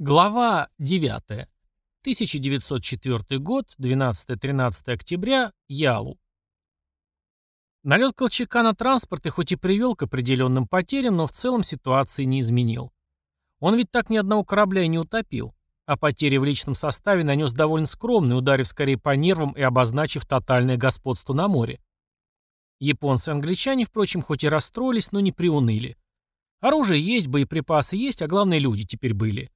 Глава 9. 1904 год, 12-13 октября, Ялу. Налет Колчака на транспорт и хоть и привел к определенным потерям, но в целом ситуации не изменил. Он ведь так ни одного корабля и не утопил, а потери в личном составе нанес довольно скромный, ударив скорее по нервам и обозначив тотальное господство на море. Японцы и англичане, впрочем, хоть и расстроились, но не приуныли. Оружие есть, боеприпасы есть, а главное люди теперь были.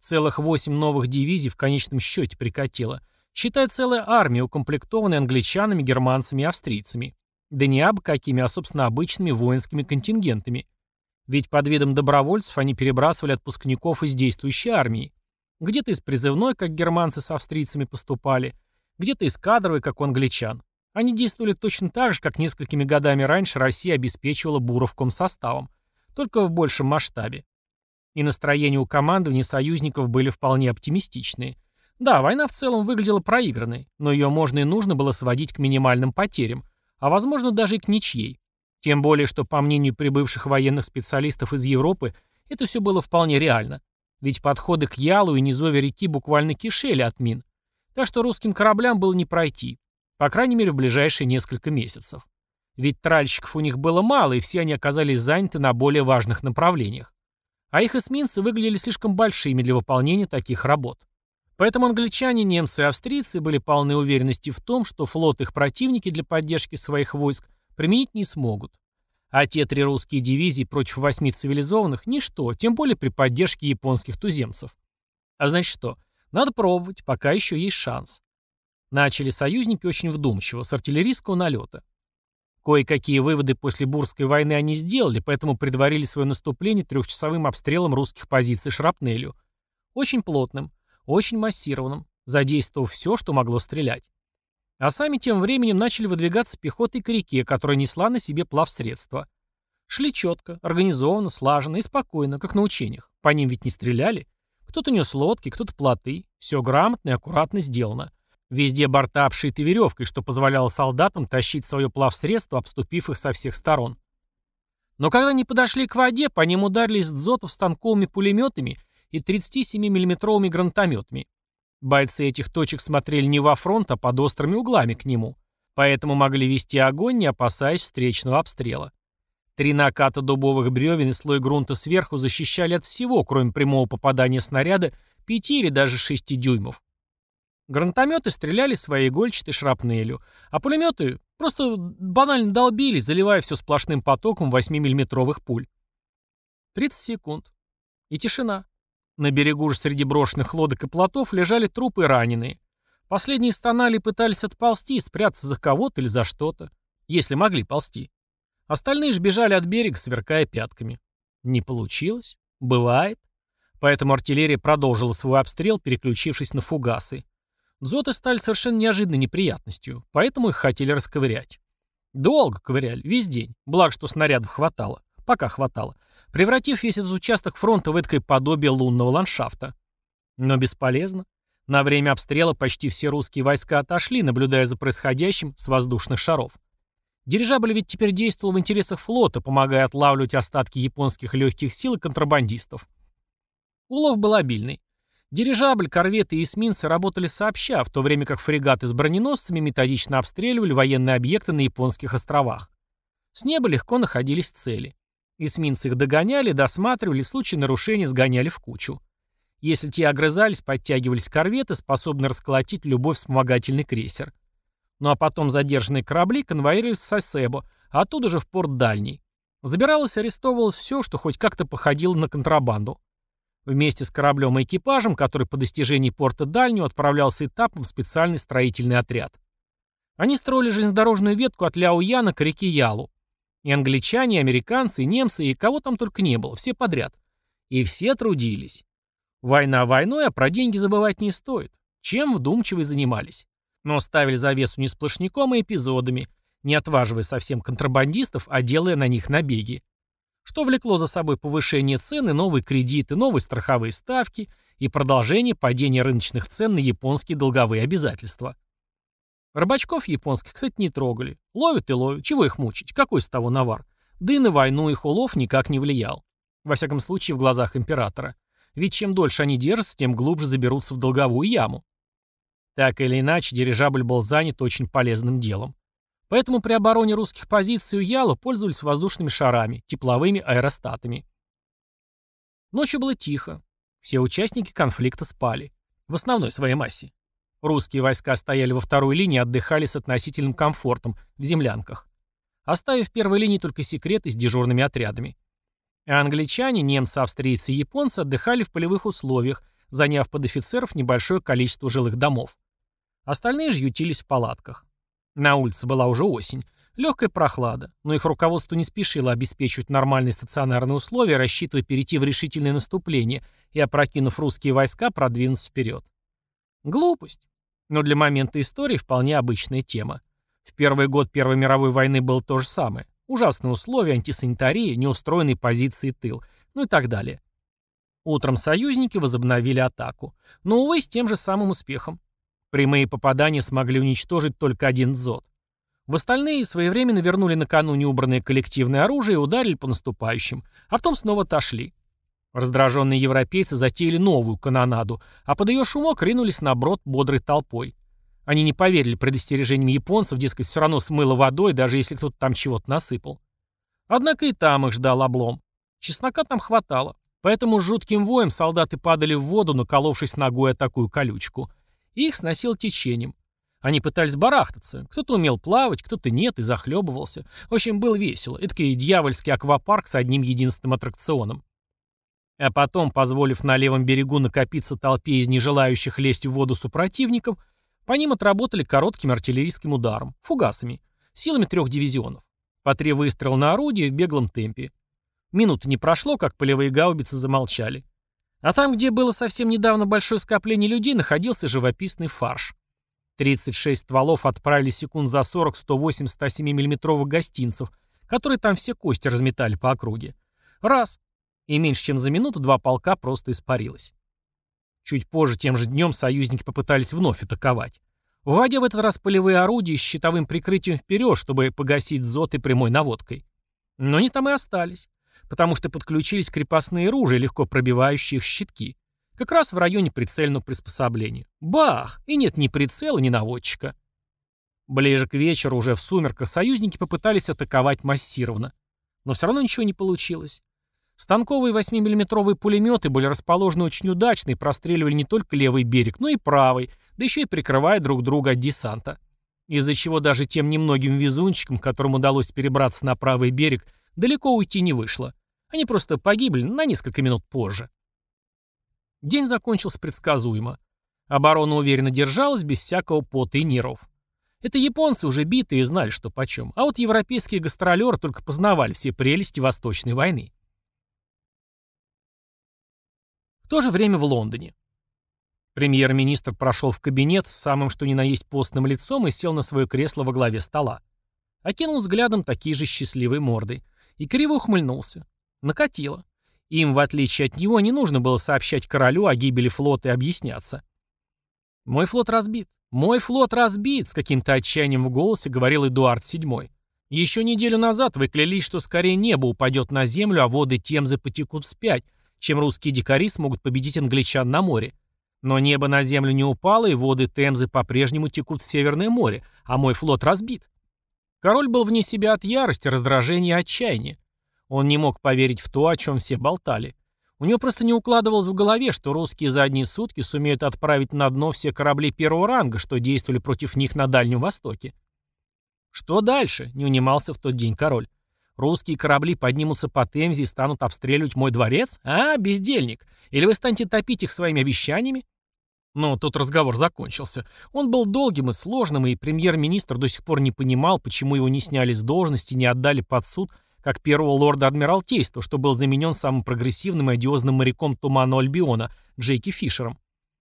Целых восемь новых дивизий в конечном счете прикатило. Считай, целая армия, укомплектованная англичанами, германцами и австрийцами. Да не абы какими, а, собственно, обычными воинскими контингентами. Ведь под видом добровольцев они перебрасывали отпускников из действующей армии. Где-то из призывной, как германцы с австрийцами поступали, где-то из кадровой, как у англичан. Они действовали точно так же, как несколькими годами раньше Россия обеспечивала буровком составом, только в большем масштабе. И настроения у командования союзников были вполне оптимистичные. Да, война в целом выглядела проигранной, но ее можно и нужно было сводить к минимальным потерям, а возможно даже и к ничьей. Тем более, что по мнению прибывших военных специалистов из Европы, это все было вполне реально. Ведь подходы к Ялу и низове реки буквально кишели от мин. Так что русским кораблям было не пройти. По крайней мере, в ближайшие несколько месяцев. Ведь тральщиков у них было мало, и все они оказались заняты на более важных направлениях а их эсминцы выглядели слишком большими для выполнения таких работ. Поэтому англичане, немцы и австрийцы были полны уверенности в том, что флот их противники для поддержки своих войск применить не смогут. А те три русские дивизии против восьми цивилизованных – ничто, тем более при поддержке японских туземцев. А значит что? Надо пробовать, пока еще есть шанс. Начали союзники очень вдумчиво, с артиллерийского налета. Кое-какие выводы после Бурской войны они сделали, поэтому предварили свое наступление трехчасовым обстрелом русских позиций шрапнелью. Очень плотным, очень массированным, задействовав все, что могло стрелять. А сами тем временем начали выдвигаться пехотой к реке, которая несла на себе плавсредства. Шли четко, организованно, слаженно и спокойно, как на учениях. По ним ведь не стреляли. Кто-то нес лодки, кто-то плоты. Все грамотно и аккуратно сделано. Везде борта обшиты веревкой, что позволяло солдатам тащить свое плавсредство, обступив их со всех сторон. Но когда они подошли к воде, по ним ударили из дзотов станковыми пулеметами и 37 миллиметровыми гранатометами. Бойцы этих точек смотрели не во фронт, а под острыми углами к нему, поэтому могли вести огонь, не опасаясь встречного обстрела. Три наката дубовых бревен и слой грунта сверху защищали от всего, кроме прямого попадания снаряда 5 или даже 6 дюймов. Гранатометы стреляли своей игольчатой шрапнелью, а пулеметы просто банально долбили, заливая все сплошным потоком 8-миллиметровых пуль. 30 секунд. И тишина. На берегу же среди брошенных лодок и плотов лежали трупы раненые. Последние стонали и пытались отползти, спрятаться за кого-то или за что-то. Если могли ползти. Остальные же бежали от берега, сверкая пятками. Не получилось. Бывает. Поэтому артиллерия продолжила свой обстрел, переключившись на фугасы. Дзоты стали совершенно неожиданной неприятностью, поэтому их хотели расковырять. Долго ковыряли, весь день, благо, что снарядов хватало, пока хватало, превратив весь этот участок фронта в эдакое подобие лунного ландшафта. Но бесполезно. На время обстрела почти все русские войска отошли, наблюдая за происходящим с воздушных шаров. Дирижабль ведь теперь действовал в интересах флота, помогая отлавливать остатки японских легких сил и контрабандистов. Улов был обильный. Дирижабль, корветы и эсминцы работали сообща, в то время как фрегаты с броненосцами методично обстреливали военные объекты на японских островах. С неба легко находились цели. Эсминцы их догоняли, досматривали, в случае нарушения сгоняли в кучу. Если те огрызались, подтягивались корветы, способные расколотить любой вспомогательный крейсер. Ну а потом задержанные корабли конвоировались в Сосебо, а оттуда же в порт Дальний. Забиралось и арестовывалось все, что хоть как-то походило на контрабанду. Вместе с кораблем и экипажем, который по достижении порта Дальнего отправлялся этапом в специальный строительный отряд. Они строили железнодорожную ветку от Ляояна к реке Ялу. И англичане, и американцы, и немцы, и кого там только не было, все подряд. И все трудились. Война войной, а про деньги забывать не стоит. Чем вдумчивые занимались. Но ставили завесу не сплошняком, а эпизодами, не отваживая совсем контрабандистов, а делая на них набеги что влекло за собой повышение цены, новые кредиты, новые страховые ставки и продолжение падения рыночных цен на японские долговые обязательства. Рыбачков японских, кстати, не трогали. Ловят и ловят. Чего их мучить? Какой с того навар? Да и на войну их улов никак не влиял. Во всяком случае, в глазах императора. ведь чем дольше они держатся, тем глубже заберутся в долговую яму. Так или иначе, дирижабль был занят очень полезным делом. Поэтому при обороне русских позиций у Яла пользовались воздушными шарами, тепловыми аэростатами. Ночью было тихо. Все участники конфликта спали. В основной своей массе. Русские войска стояли во второй линии и отдыхали с относительным комфортом, в землянках. Оставив в первой линии только секреты с дежурными отрядами. А англичане, немцы, австрийцы и японцы отдыхали в полевых условиях, заняв под офицеров небольшое количество жилых домов. Остальные же ютились в палатках. На улице была уже осень. Легкая прохлада, но их руководство не спешило обеспечивать нормальные стационарные условия, рассчитывая перейти в решительное наступление и, опрокинув русские войска, продвинуться вперед. Глупость. Но для момента истории вполне обычная тема. В первый год Первой мировой войны было то же самое. Ужасные условия, антисанитария, неустроенные позиции тыл, ну и так далее. Утром союзники возобновили атаку. Но, увы, с тем же самым успехом. Прямые попадания смогли уничтожить только один дзот. В остальные своевременно вернули накануне убранное коллективное оружие и ударили по наступающим, а потом снова отошли. Раздраженные европейцы затеяли новую канонаду, а под ее шумок ринулись на брод бодрой толпой. Они не поверили предостережениям японцев, дескать, все равно смыло водой, даже если кто-то там чего-то насыпал. Однако и там их ждал облом. Чеснока там хватало, поэтому с жутким воем солдаты падали в воду, наколовшись ногой о такую колючку. Их сносил течением. Они пытались барахтаться. Кто-то умел плавать, кто-то нет и захлебывался. В общем, было весело. Это дьявольский аквапарк с одним единственным аттракционом. А потом, позволив на левом берегу накопиться толпе из нежелающих лезть в воду супротивников, по ним отработали коротким артиллерийским ударом, фугасами, силами трех дивизионов. По три выстрела на орудие в беглом темпе. Минуты не прошло, как полевые гаубицы замолчали. А там, где было совсем недавно большое скопление людей, находился живописный фарш. 36 стволов отправили секунд за 40 108 107 миллиметровых гостинцев, которые там все кости разметали по округе. Раз и меньше чем за минуту два полка просто испарилось. Чуть позже, тем же днем, союзники попытались вновь атаковать. Вводя в этот раз полевые орудия с щитовым прикрытием вперед, чтобы погасить зод и прямой наводкой. Но они там и остались, потому что подключились крепостные ружья, легко пробивающие их щитки. Как раз в районе прицельного приспособления. Бах! И нет ни прицела, ни наводчика. Ближе к вечеру, уже в сумерках, союзники попытались атаковать массированно. Но все равно ничего не получилось. Станковые 8-миллиметровые пулеметы были расположены очень удачно и простреливали не только левый берег, но и правый, да еще и прикрывая друг друга от десанта. Из-за чего даже тем немногим везунчикам, которым удалось перебраться на правый берег, далеко уйти не вышло. Они просто погибли на несколько минут позже. День закончился предсказуемо. Оборона уверенно держалась, без всякого пота и нервов. Это японцы уже битые знали, что почем, а вот европейские гастролеры только познавали все прелести Восточной войны. то же время в Лондоне. Премьер-министр прошел в кабинет с самым что ни на есть постным лицом и сел на свое кресло во главе стола. Окинул взглядом такие же счастливые морды. И криво ухмыльнулся. Накатило. Им, в отличие от него, не нужно было сообщать королю о гибели флота и объясняться. «Мой флот разбит. Мой флот разбит!» С каким-то отчаянием в голосе говорил Эдуард VII. «Еще неделю назад вы клялись, что скорее небо упадет на землю, а воды Темзы потекут вспять, чем русские дикари смогут победить англичан на море. Но небо на землю не упало, и воды Темзы по-прежнему текут в Северное море, а мой флот разбит. Король был вне себя от ярости, раздражения и отчаяния. Он не мог поверить в то, о чем все болтали. У него просто не укладывалось в голове, что русские за одни сутки сумеют отправить на дно все корабли первого ранга, что действовали против них на Дальнем Востоке. Что дальше? Не унимался в тот день король. Русские корабли поднимутся по Темзе и станут обстреливать мой дворец? А, бездельник. Или вы станете топить их своими обещаниями? Но тут разговор закончился. Он был долгим и сложным, и премьер-министр до сих пор не понимал, почему его не сняли с должности не отдали под суд, как первого лорда Адмиралтейства, что был заменен самым прогрессивным и одиозным моряком Тумана Альбиона, Джейки Фишером.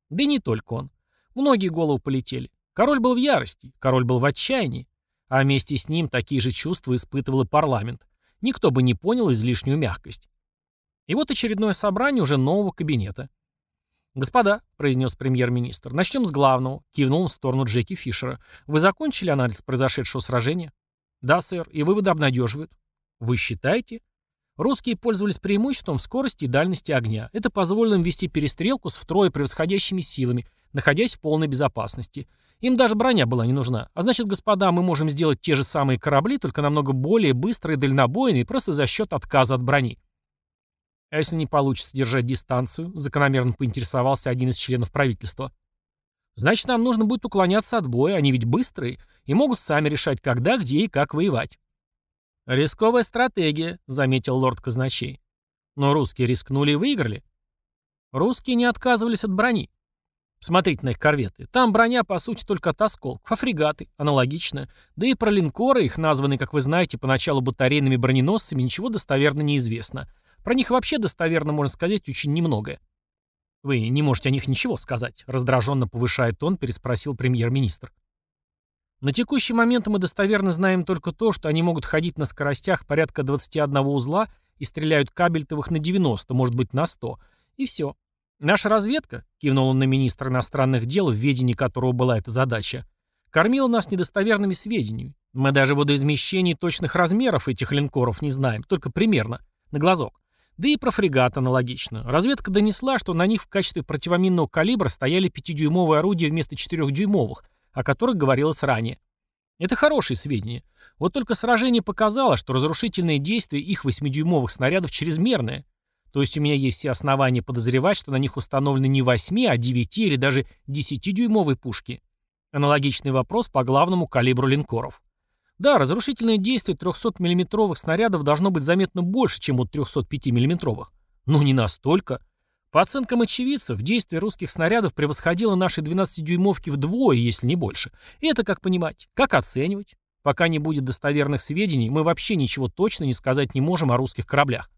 Да и не только он. Многие головы полетели. Король был в ярости, король был в отчаянии, а вместе с ним такие же чувства испытывал и парламент никто бы не понял излишнюю мягкость. И вот очередное собрание уже нового кабинета. «Господа», — произнес премьер-министр, — «начнем с главного», — кивнул в сторону Джеки Фишера. «Вы закончили анализ произошедшего сражения?» «Да, сэр, и выводы обнадеживают». «Вы считаете?» Русские пользовались преимуществом в скорости и дальности огня. Это позволило им вести перестрелку с втрое превосходящими силами, находясь в полной безопасности. Им даже броня была не нужна. А значит, господа, мы можем сделать те же самые корабли, только намного более быстрые дальнобойные, просто за счет отказа от брони. А если не получится держать дистанцию, закономерно поинтересовался один из членов правительства. Значит, нам нужно будет уклоняться от боя, они ведь быстрые и могут сами решать, когда, где и как воевать. «Рисковая стратегия», — заметил лорд Казначей. Но русские рискнули и выиграли. Русские не отказывались от брони. Смотрите на их корветы. Там броня, по сути, только от осколков, а фрегаты, аналогично. Да и про линкоры, их названные, как вы знаете, поначалу батарейными броненосцами, ничего достоверно не известно. Про них вообще достоверно можно сказать очень немногое. «Вы не можете о них ничего сказать», — раздраженно повышая тон, переспросил премьер-министр. «На текущий момент мы достоверно знаем только то, что они могут ходить на скоростях порядка 21 узла и стреляют кабельтовых на 90, может быть, на 100. И все. Наша разведка, кивнул он на министра иностранных дел, в ведении которого была эта задача, кормила нас недостоверными сведениями. Мы даже водоизмещений точных размеров этих линкоров не знаем, только примерно, на глазок. Да и про фрегат аналогично. Разведка донесла, что на них в качестве противоминного калибра стояли 5-дюймовые орудия вместо 4-дюймовых, о которых говорилось ранее. Это хорошие сведения. Вот только сражение показало, что разрушительное действие их 8-дюймовых снарядов чрезмерное – то есть у меня есть все основания подозревать, что на них установлены не 8, а 9 или даже 10-дюймовые пушки. Аналогичный вопрос по главному калибру линкоров. Да, разрушительное действие 300 миллиметровых снарядов должно быть заметно больше, чем у 305 миллиметровых. Но не настолько. По оценкам очевидцев, действие русских снарядов превосходило наши 12-дюймовки вдвое, если не больше. И это как понимать? Как оценивать? Пока не будет достоверных сведений, мы вообще ничего точно не сказать не можем о русских кораблях.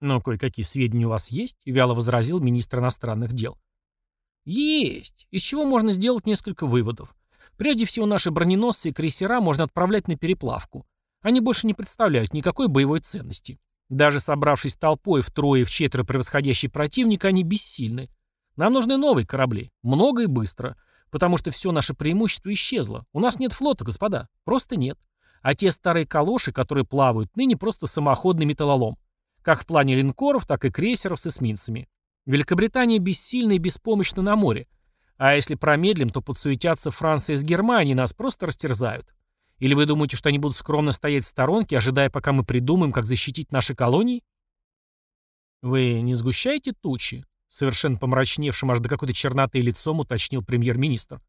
«Но кое-какие сведения у вас есть?» — вяло возразил министр иностранных дел. «Есть! Из чего можно сделать несколько выводов. Прежде всего, наши броненосцы и крейсера можно отправлять на переплавку. Они больше не представляют никакой боевой ценности. Даже собравшись толпой втрое и в четверо превосходящий противника, они бессильны. Нам нужны новые корабли. Много и быстро. Потому что все наше преимущество исчезло. У нас нет флота, господа. Просто нет. А те старые калоши, которые плавают, ныне просто самоходный металлолом. Как в плане линкоров, так и крейсеров с эсминцами. Великобритания бессильна и беспомощна на море. А если промедлим, то подсуетятся Франция с Германией, нас просто растерзают. Или вы думаете, что они будут скромно стоять в сторонке, ожидая, пока мы придумаем, как защитить наши колонии? Вы не сгущаете тучи? Совершенно помрачневшим аж до какой-то черноты лицом уточнил премьер-министр.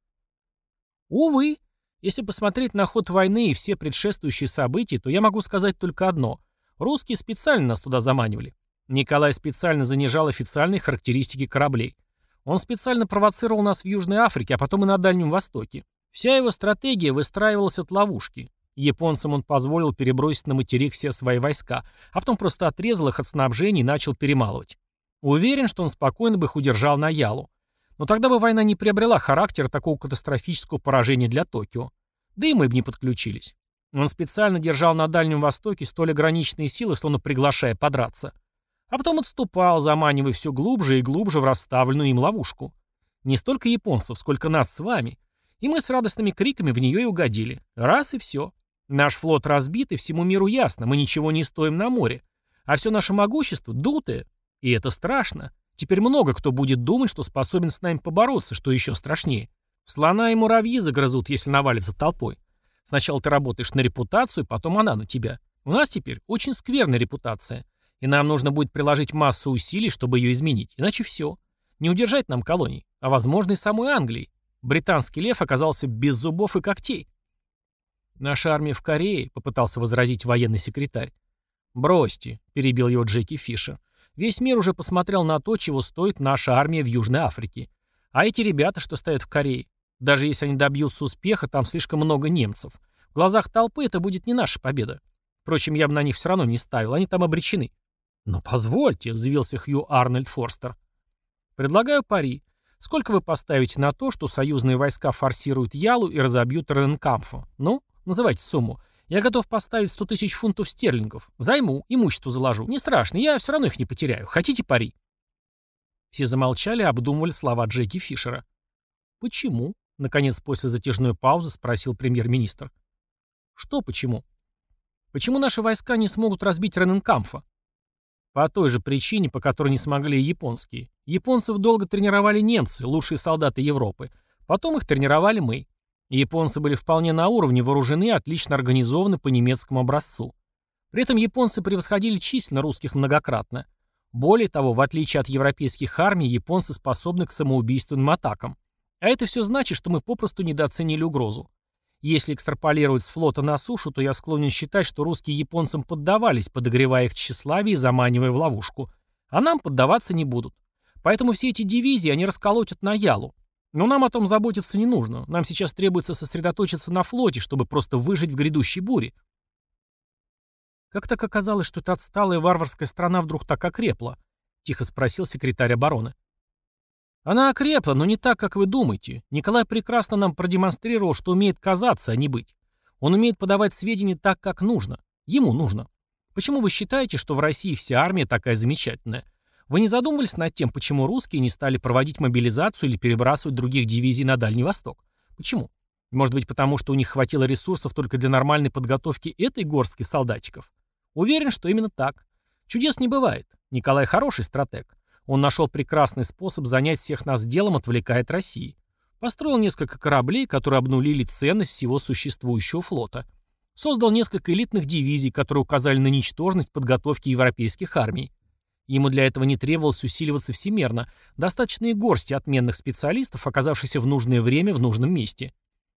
Увы, если посмотреть на ход войны и все предшествующие события, то я могу сказать только одно. Русские специально нас туда заманивали. Николай специально занижал официальные характеристики кораблей. Он специально провоцировал нас в Южной Африке, а потом и на Дальнем Востоке. Вся его стратегия выстраивалась от ловушки. Японцам он позволил перебросить на материк все свои войска, а потом просто отрезал их от снабжения и начал перемалывать. Уверен, что он спокойно бы их удержал на Ялу. Но тогда бы война не приобрела характер такого катастрофического поражения для Токио. Да и мы бы не подключились. Он специально держал на Дальнем Востоке столь ограниченные силы, словно приглашая подраться. А потом отступал, заманивая все глубже и глубже в расставленную им ловушку. Не столько японцев, сколько нас с вами. И мы с радостными криками в нее и угодили. Раз и все. Наш флот разбит, и всему миру ясно, мы ничего не стоим на море. А все наше могущество дутое. И это страшно. Теперь много кто будет думать, что способен с нами побороться, что еще страшнее. Слона и муравьи загрызут, если навалится толпой. Сначала ты работаешь на репутацию, потом она на тебя. У нас теперь очень скверная репутация. И нам нужно будет приложить массу усилий, чтобы ее изменить. Иначе все. Не удержать нам колоний, а возможно и самой Англии. Британский лев оказался без зубов и когтей. «Наша армия в Корее», — попытался возразить военный секретарь. «Бросьте», — перебил его Джеки Фишер. «Весь мир уже посмотрел на то, чего стоит наша армия в Южной Африке. А эти ребята, что стоят в Корее, даже если они добьются успеха, там слишком много немцев. В глазах толпы это будет не наша победа. Впрочем, я бы на них все равно не ставил, они там обречены. Но позвольте, взвился Хью Арнольд Форстер. Предлагаю пари. Сколько вы поставите на то, что союзные войска форсируют Ялу и разобьют Ренкамфа? Ну, называйте сумму. Я готов поставить 100 тысяч фунтов стерлингов. Займу, имущество заложу. Не страшно, я все равно их не потеряю. Хотите пари?» Все замолчали обдумывали слова Джеки Фишера. «Почему?» Наконец, после затяжной паузы спросил премьер-министр. «Что почему?» Почему наши войска не смогут разбить Рененкамфа? По той же причине, по которой не смогли и японские. Японцев долго тренировали немцы, лучшие солдаты Европы. Потом их тренировали мы. Японцы были вполне на уровне, вооружены и отлично организованы по немецкому образцу. При этом японцы превосходили численно русских многократно. Более того, в отличие от европейских армий, японцы способны к самоубийственным атакам. А это все значит, что мы попросту недооценили угрозу. Если экстраполировать с флота на сушу, то я склонен считать, что русские японцам поддавались, подогревая их тщеславие и заманивая в ловушку. А нам поддаваться не будут. Поэтому все эти дивизии они расколотят на Ялу. Но нам о том заботиться не нужно. Нам сейчас требуется сосредоточиться на флоте, чтобы просто выжить в грядущей буре. «Как так оказалось, что эта отсталая варварская страна вдруг так окрепла?» — тихо спросил секретарь обороны. «Она окрепла, но не так, как вы думаете. Николай прекрасно нам продемонстрировал, что умеет казаться, а не быть. Он умеет подавать сведения так, как нужно. Ему нужно. Почему вы считаете, что в России вся армия такая замечательная? Вы не задумывались над тем, почему русские не стали проводить мобилизацию или перебрасывать других дивизий на Дальний Восток? Почему? Может быть, потому что у них хватило ресурсов только для нормальной подготовки этой горстки солдатиков? Уверен, что именно так. Чудес не бывает. Николай хороший стратег. Он нашел прекрасный способ занять всех нас делом, отвлекая от России. Построил несколько кораблей, которые обнулили ценность всего существующего флота. Создал несколько элитных дивизий, которые указали на ничтожность подготовки европейских армий. Ему для этого не требовалось усиливаться всемерно, достаточно и горсти отменных специалистов, оказавшихся в нужное время в нужном месте.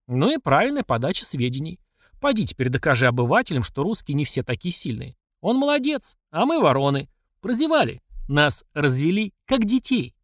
Ну и правильная подача сведений. Пойди теперь докажи обывателям, что русские не все такие сильные. Он молодец, а мы вороны. Прозевали. Нас развели, как детей.